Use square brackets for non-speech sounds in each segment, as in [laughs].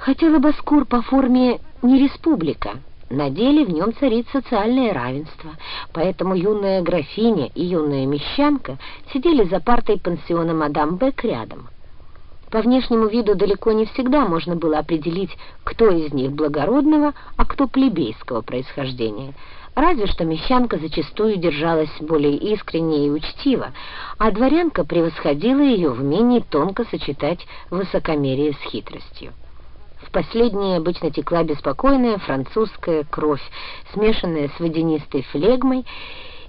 Хотя Лобоскур по форме не республика, на деле в нем царит социальное равенство, поэтому юная графиня и юная мещанка сидели за партой пансиона мадам Бек рядом. По внешнему виду далеко не всегда можно было определить, кто из них благородного, а кто плебейского происхождения. Разве что мещанка зачастую держалась более искренне и учтиво, а дворянка превосходила ее в умении тонко сочетать высокомерие с хитростью. В последней обычно текла беспокойная французская кровь, смешанная с водянистой флегмой,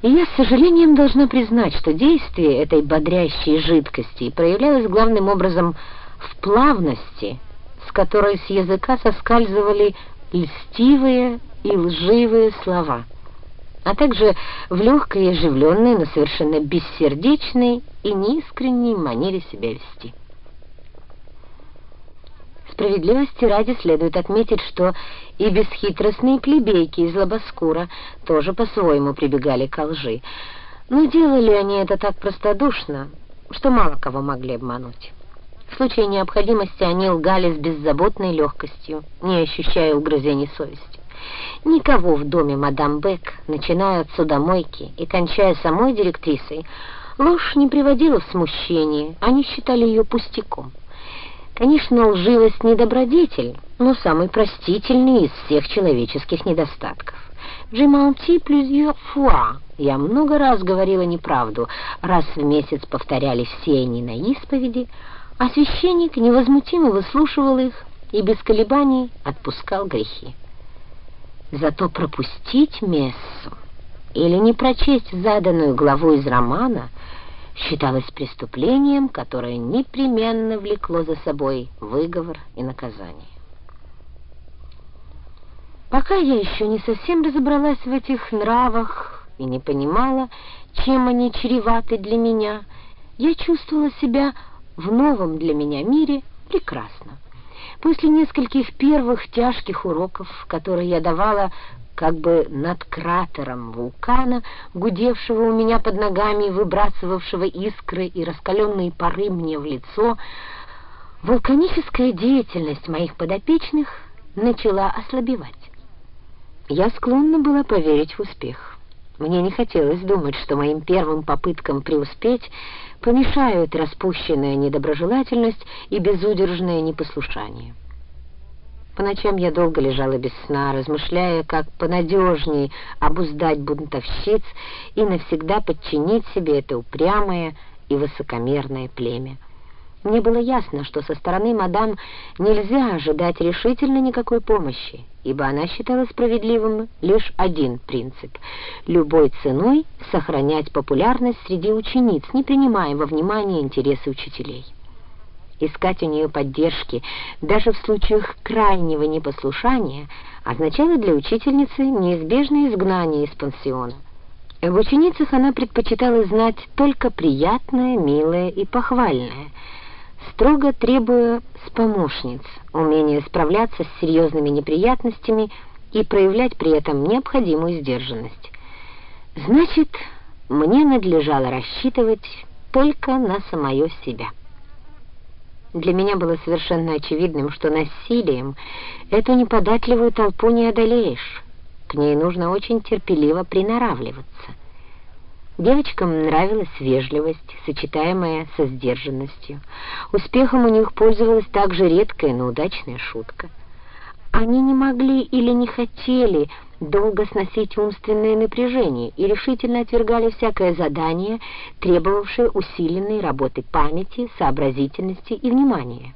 и я с сожалением должна признать, что действие этой бодрящей жидкости проявлялось главным образом в плавности, с которой с языка соскальзывали льстивые и лживые слова, а также в легкой и оживленной, но совершенно бессердечной и неискренней манере себя вести. Справедливости ради следует отметить, что и бесхитростные плебейки из Лобоскура тоже по-своему прибегали к лжи. Но делали они это так простодушно, что мало кого могли обмануть. В случае необходимости они лгали с беззаботной легкостью, не ощущая угрызений совести. Никого в доме мадам Бек, начиная от судомойки и кончая самой директрисой, ложь не приводила в смущение, они считали ее пустяком. Конечно, лживость не добродетель, но самый простительный из всех человеческих недостатков. «Je menti plusieurs fois» Я много раз говорила неправду, раз в месяц повторяли все они на исповеди, а священник невозмутимо выслушивал их и без колебаний отпускал грехи. Зато пропустить мессу или не прочесть заданную главу из романа — считалось преступлением, которое непременно влекло за собой выговор и наказание. Пока я еще не совсем разобралась в этих нравах и не понимала, чем они чреваты для меня, я чувствовала себя в новом для меня мире прекрасно. После нескольких первых тяжких уроков, которые я давала как бы над кратером вулкана, гудевшего у меня под ногами, выбрасывавшего искры и раскаленные пары мне в лицо, вулканическая деятельность моих подопечных начала ослабевать. Я склонна была поверить в успех. Мне не хотелось думать, что моим первым попыткам преуспеть помешают распущенная недоброжелательность и безудержное непослушание. По ночам я долго лежала без сна, размышляя, как понадежнее обуздать бунтовщиц и навсегда подчинить себе это упрямое и высокомерное племя. Мне было ясно, что со стороны мадам нельзя ожидать решительно никакой помощи, ибо она считала справедливым лишь один принцип — любой ценой сохранять популярность среди учениц, не принимая во внимание интересы учителей искать у нее поддержки даже в случаях крайнего непослушания означало для учительницы неизбежное изгнание из пансиона. В ученицах она предпочитала знать только приятное, милое и похвальное, строго требуя с помощниц умения справляться с серьезными неприятностями и проявлять при этом необходимую сдержанность. Значит, мне надлежало рассчитывать только на самое себя. Для меня было совершенно очевидным, что насилием эту неподатливую толпу не одолеешь. К ней нужно очень терпеливо приноравливаться. Девочкам нравилась вежливость, сочетаемая со сдержанностью. Успехом у них пользовалась также редкая, но удачная шутка. Они не могли или не хотели долго сносить умственное напряжение и решительно отвергали всякое задание, требовавшее усиленной работы памяти, сообразительности и внимания.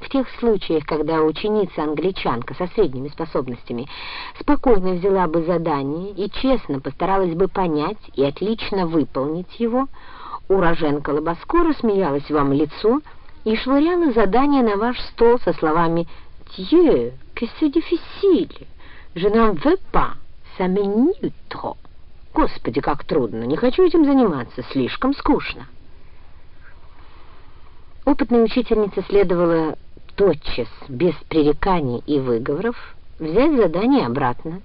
В тех случаях, когда ученица-англичанка со средними способностями спокойно взяла бы задание и честно постаралась бы понять и отлично выполнить его, уроженка Лобоскора смеялась вам лицо и швыряла задание на ваш стол со словами «Dieu, que c'est difficile!» Je n'en veux pas, ça. Господи, как трудно, не хочу этим заниматься, слишком скучно. Опытной учительнице следовало тотчас, без пререканий и выговоров, взять задание обратно,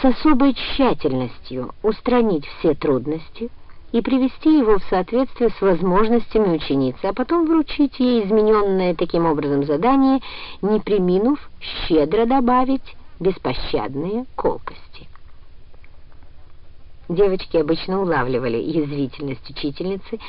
с особой тщательностью устранить все трудности, и привести его в соответствие с возможностями ученицы, а потом вручить ей измененное таким образом задание, не приминув щедро добавить беспощадные колкости. Девочки обычно улавливали язвительность учительницы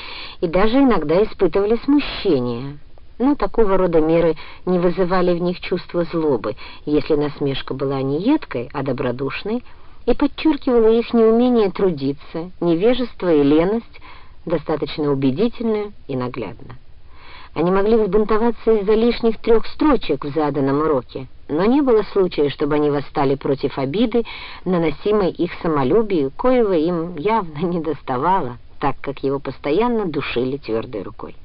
и даже иногда испытывали смущение, но такого рода меры не вызывали в них чувства злобы, если насмешка была не едкой, а добродушной, и подчеркивала их неумение трудиться, невежество и леность, достаточно убедительно и наглядно. Они могли взбунтоваться из-за лишних трех строчек в заданном уроке, но не было случая, чтобы они восстали против обиды, наносимой их самолюбию, коего им явно [laughs] не доставало, так как его постоянно душили твердой рукой.